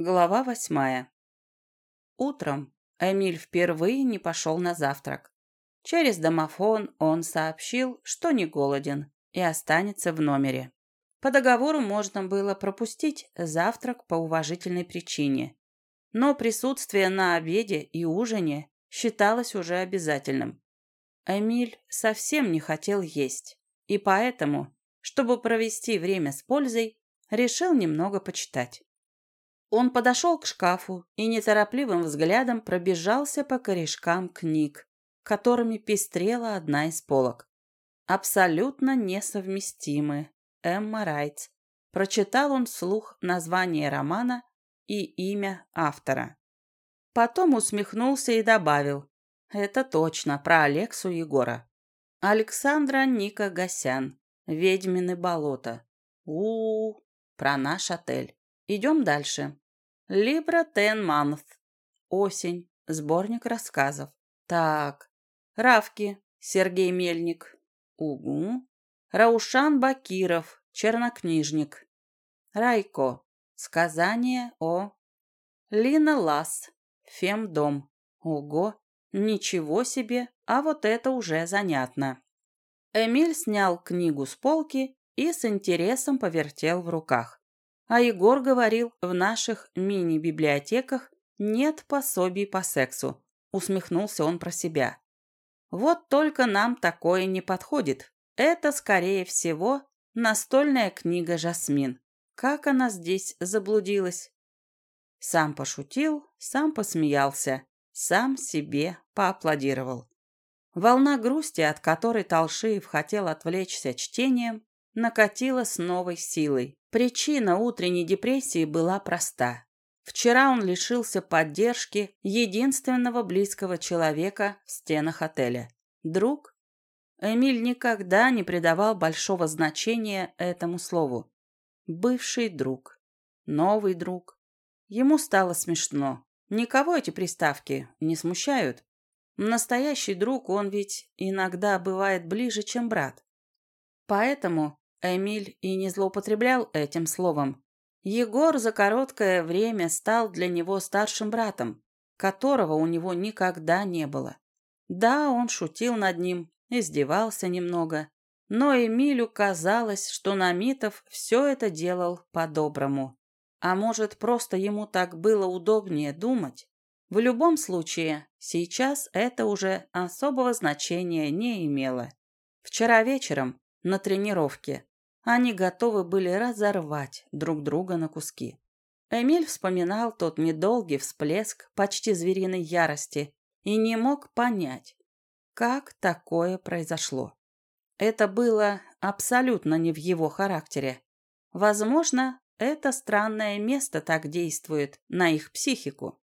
Глава восьмая. Утром Эмиль впервые не пошел на завтрак. Через домофон он сообщил, что не голоден и останется в номере. По договору можно было пропустить завтрак по уважительной причине, но присутствие на обеде и ужине считалось уже обязательным. Эмиль совсем не хотел есть, и поэтому, чтобы провести время с пользой, решил немного почитать. Он подошел к шкафу и неторопливым взглядом пробежался по корешкам книг, которыми пестрела одна из полок. Абсолютно несовместимы. Эмма Райтс. Прочитал он вслух название романа и имя автора. Потом усмехнулся и добавил. Это точно, про Алексу Егора. Александра Ника Гасян. Ведьмины болота. У, -у, у про наш отель. Идем дальше. Libra Ten Month. Осень. Сборник рассказов. Так. Равки. Сергей Мельник. Угу. Раушан Бакиров. Чернокнижник. Райко. Сказание о... Лина Лас. Фемдом. Ого. Ничего себе, а вот это уже занятно. Эмиль снял книгу с полки и с интересом повертел в руках. А Егор говорил, в наших мини-библиотеках нет пособий по сексу. Усмехнулся он про себя. Вот только нам такое не подходит. Это, скорее всего, настольная книга «Жасмин». Как она здесь заблудилась? Сам пошутил, сам посмеялся, сам себе поаплодировал. Волна грусти, от которой Толшиев хотел отвлечься чтением, накатила с новой силой. Причина утренней депрессии была проста. Вчера он лишился поддержки единственного близкого человека в стенах отеля. Друг? Эмиль никогда не придавал большого значения этому слову. Бывший друг. Новый друг. Ему стало смешно. Никого эти приставки не смущают. Настоящий друг, он ведь иногда бывает ближе, чем брат. Поэтому Эмиль и не злоупотреблял этим словом. Егор за короткое время стал для него старшим братом, которого у него никогда не было. Да, он шутил над ним, издевался немного, но Эмилю казалось, что Намитов все это делал по-доброму. А может, просто ему так было удобнее думать? В любом случае, сейчас это уже особого значения не имело. Вчера вечером, на тренировке, они готовы были разорвать друг друга на куски. Эмиль вспоминал тот недолгий всплеск почти звериной ярости и не мог понять, как такое произошло. Это было абсолютно не в его характере. Возможно, это странное место так действует на их психику.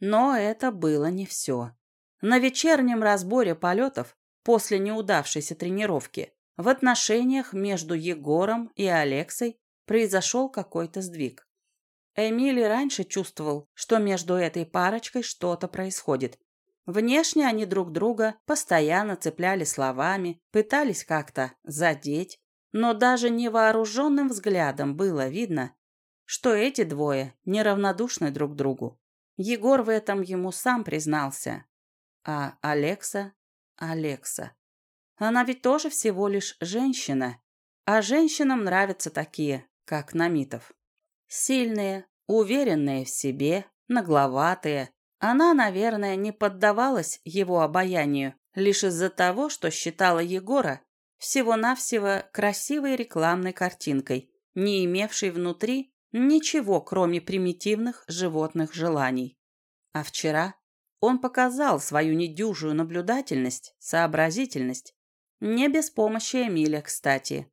Но это было не все. На вечернем разборе полетов после неудавшейся тренировки в отношениях между Егором и Алексой произошел какой-то сдвиг. Эмили раньше чувствовал, что между этой парочкой что-то происходит. Внешне они друг друга постоянно цепляли словами, пытались как-то задеть, но даже невооруженным взглядом было видно, что эти двое неравнодушны друг другу. Егор в этом ему сам признался. А Алекса... Алекса... Она ведь тоже всего лишь женщина. А женщинам нравятся такие, как Намитов. Сильные, уверенные в себе, нагловатые. Она, наверное, не поддавалась его обаянию лишь из-за того, что считала Егора всего-навсего красивой рекламной картинкой, не имевшей внутри ничего, кроме примитивных животных желаний. А вчера он показал свою недюжую наблюдательность, сообразительность не без помощи Эмиля, кстати.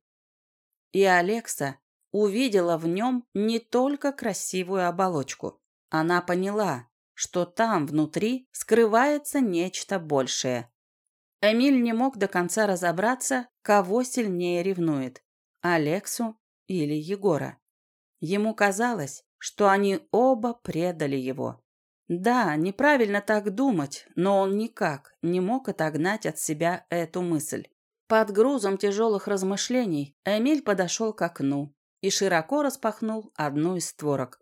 И Алекса увидела в нем не только красивую оболочку. Она поняла, что там внутри скрывается нечто большее. Эмиль не мог до конца разобраться, кого сильнее ревнует – Алексу или Егора. Ему казалось, что они оба предали его. Да, неправильно так думать, но он никак не мог отогнать от себя эту мысль. Под грузом тяжелых размышлений Эмиль подошел к окну и широко распахнул одну из створок.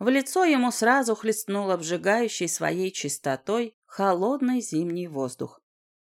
в лицо ему сразу хлестнул обжигающий своей чистотой холодный зимний воздух.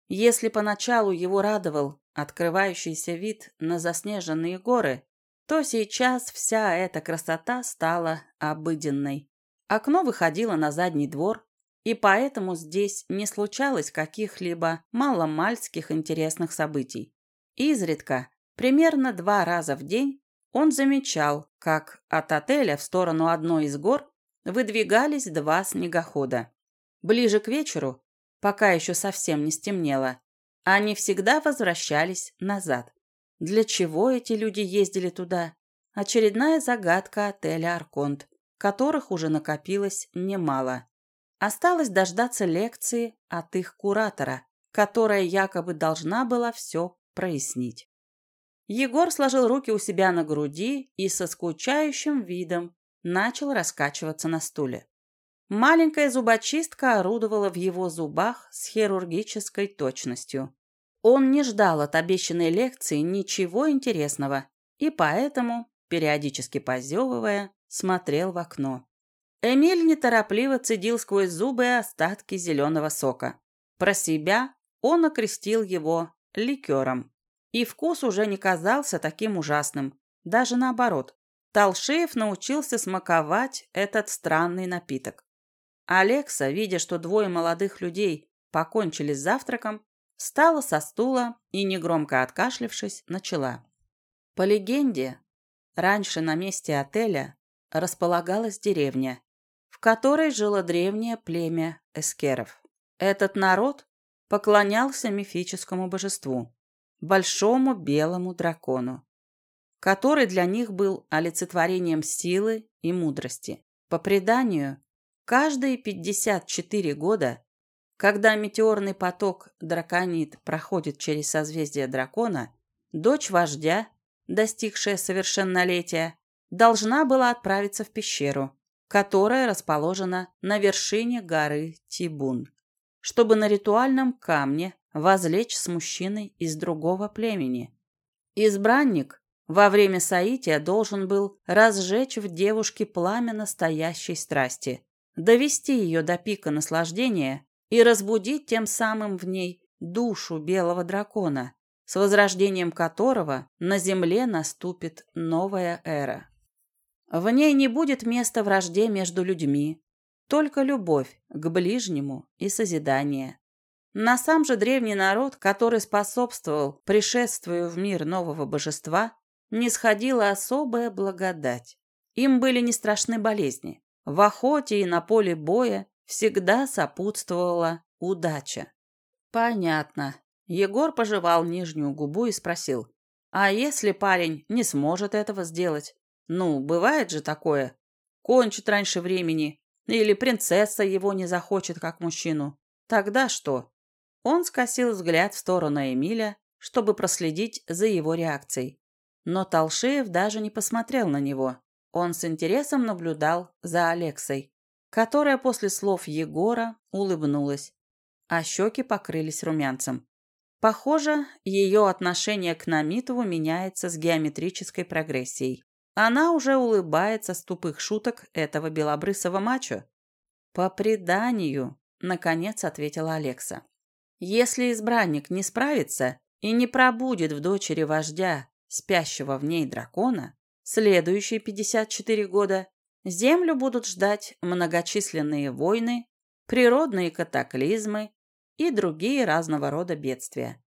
Если поначалу его радовал открывающийся вид на заснеженные горы, то сейчас вся эта красота стала обыденной. Окно выходило на задний двор, и поэтому здесь не случалось каких-либо маломальских интересных событий. Изредка, примерно два раза в день, он замечал, как от отеля в сторону одной из гор выдвигались два снегохода. Ближе к вечеру, пока еще совсем не стемнело, они всегда возвращались назад. Для чего эти люди ездили туда? Очередная загадка отеля «Арконт», которых уже накопилось немало. Осталось дождаться лекции от их куратора, которая якобы должна была все прояснить. Егор сложил руки у себя на груди и со скучающим видом начал раскачиваться на стуле. Маленькая зубочистка орудовала в его зубах с хирургической точностью. Он не ждал от обещанной лекции ничего интересного и поэтому, периодически позевывая, смотрел в окно. Эмиль неторопливо цедил сквозь зубы остатки зеленого сока. Про себя он окрестил его ликером. И вкус уже не казался таким ужасным. Даже наоборот. Талшеев научился смаковать этот странный напиток. Алекса, видя, что двое молодых людей покончили с завтраком, встала со стула и, негромко откашлившись, начала. По легенде, раньше на месте отеля располагалась деревня, которой жило древнее племя эскеров. Этот народ поклонялся мифическому божеству, большому белому дракону, который для них был олицетворением силы и мудрости. По преданию, каждые 54 года, когда метеорный поток драконит проходит через созвездие дракона, дочь вождя, достигшая совершеннолетия, должна была отправиться в пещеру, которая расположена на вершине горы Тибун, чтобы на ритуальном камне возлечь с мужчиной из другого племени. Избранник во время соития должен был разжечь в девушке пламя настоящей страсти, довести ее до пика наслаждения и разбудить тем самым в ней душу белого дракона, с возрождением которого на земле наступит новая эра. В ней не будет места вражде между людьми, только любовь к ближнему и созидание. На сам же древний народ, который способствовал пришествию в мир нового божества, не сходила особая благодать. Им были не страшны болезни. В охоте и на поле боя всегда сопутствовала удача. Понятно. Егор пожевал нижнюю губу и спросил, а если парень не сможет этого сделать? Ну, бывает же такое. Кончит раньше времени. Или принцесса его не захочет, как мужчину. Тогда что? Он скосил взгляд в сторону Эмиля, чтобы проследить за его реакцией. Но Толшеев даже не посмотрел на него. Он с интересом наблюдал за Алексой, которая после слов Егора улыбнулась, а щеки покрылись румянцем. Похоже, ее отношение к Намитову меняется с геометрической прогрессией. Она уже улыбается с тупых шуток этого белобрысого мачо. «По преданию», — наконец ответила Алекса. «Если избранник не справится и не пробудет в дочери вождя, спящего в ней дракона, следующие 54 года Землю будут ждать многочисленные войны, природные катаклизмы и другие разного рода бедствия.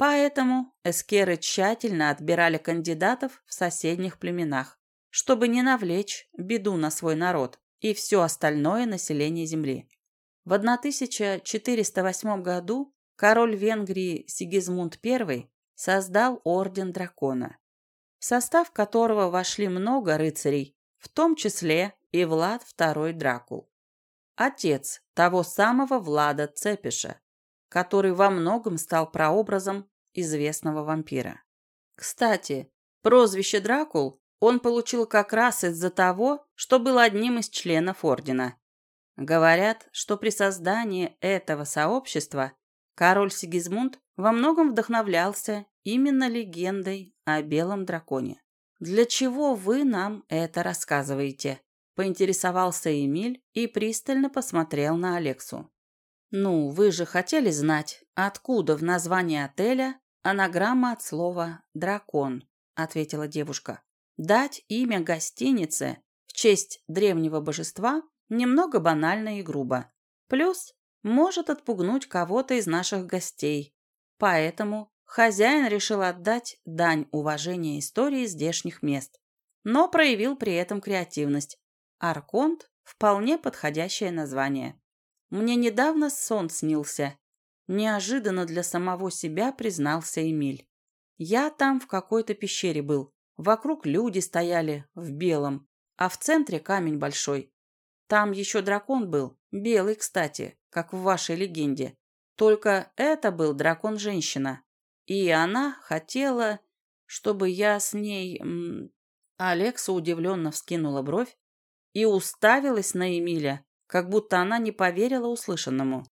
Поэтому эскеры тщательно отбирали кандидатов в соседних племенах, чтобы не навлечь беду на свой народ и все остальное население земли. В 1408 году король Венгрии Сигизмунд I создал Орден Дракона, в состав которого вошли много рыцарей, в том числе и Влад II Дракул. Отец того самого Влада Цепиша, который во многом стал прообразом известного вампира. Кстати, прозвище Дракул он получил как раз из-за того, что был одним из членов Ордена. Говорят, что при создании этого сообщества король Сигизмунд во многом вдохновлялся именно легендой о белом драконе. «Для чего вы нам это рассказываете?» – поинтересовался Эмиль и пристально посмотрел на Алексу. «Ну, вы же хотели знать, откуда в названии отеля анаграмма от слова «дракон», — ответила девушка. «Дать имя гостинице в честь древнего божества немного банально и грубо. Плюс может отпугнуть кого-то из наших гостей. Поэтому хозяин решил отдать дань уважения истории здешних мест, но проявил при этом креативность. Арконт – вполне подходящее название. Мне недавно сон снился. Неожиданно для самого себя признался Эмиль. Я там в какой-то пещере был. Вокруг люди стояли в белом, а в центре камень большой. Там еще дракон был, белый, кстати, как в вашей легенде. Только это был дракон-женщина. И она хотела, чтобы я с ней... Алекса удивленно вскинула бровь и уставилась на Эмиля, как будто она не поверила услышанному.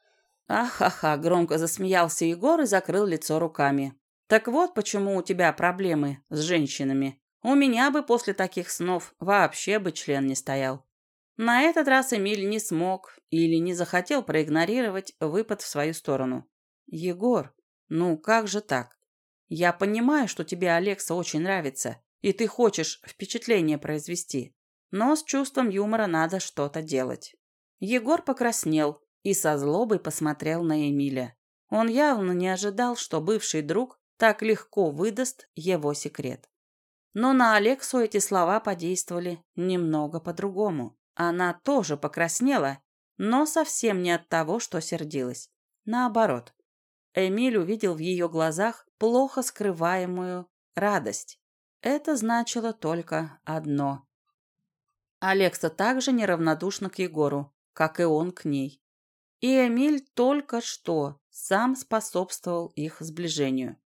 «Ахаха!» – громко засмеялся Егор и закрыл лицо руками. «Так вот почему у тебя проблемы с женщинами. У меня бы после таких снов вообще бы член не стоял». На этот раз Эмиль не смог или не захотел проигнорировать выпад в свою сторону. «Егор, ну как же так? Я понимаю, что тебе Алекса очень нравится, и ты хочешь впечатление произвести, но с чувством юмора надо что-то делать». Егор покраснел и со злобой посмотрел на Эмиля. Он явно не ожидал, что бывший друг так легко выдаст его секрет. Но на Алексу эти слова подействовали немного по-другому. Она тоже покраснела, но совсем не от того, что сердилась. Наоборот. Эмиль увидел в ее глазах плохо скрываемую радость. Это значило только одно. Алекса также неравнодушна к Егору как и он к ней. И Эмиль только что сам способствовал их сближению.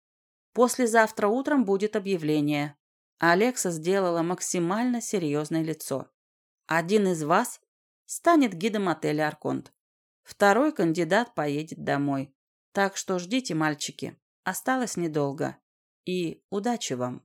Послезавтра утром будет объявление. Алекса сделала максимально серьезное лицо. Один из вас станет гидом отеля «Арконт». Второй кандидат поедет домой. Так что ждите, мальчики. Осталось недолго. И удачи вам.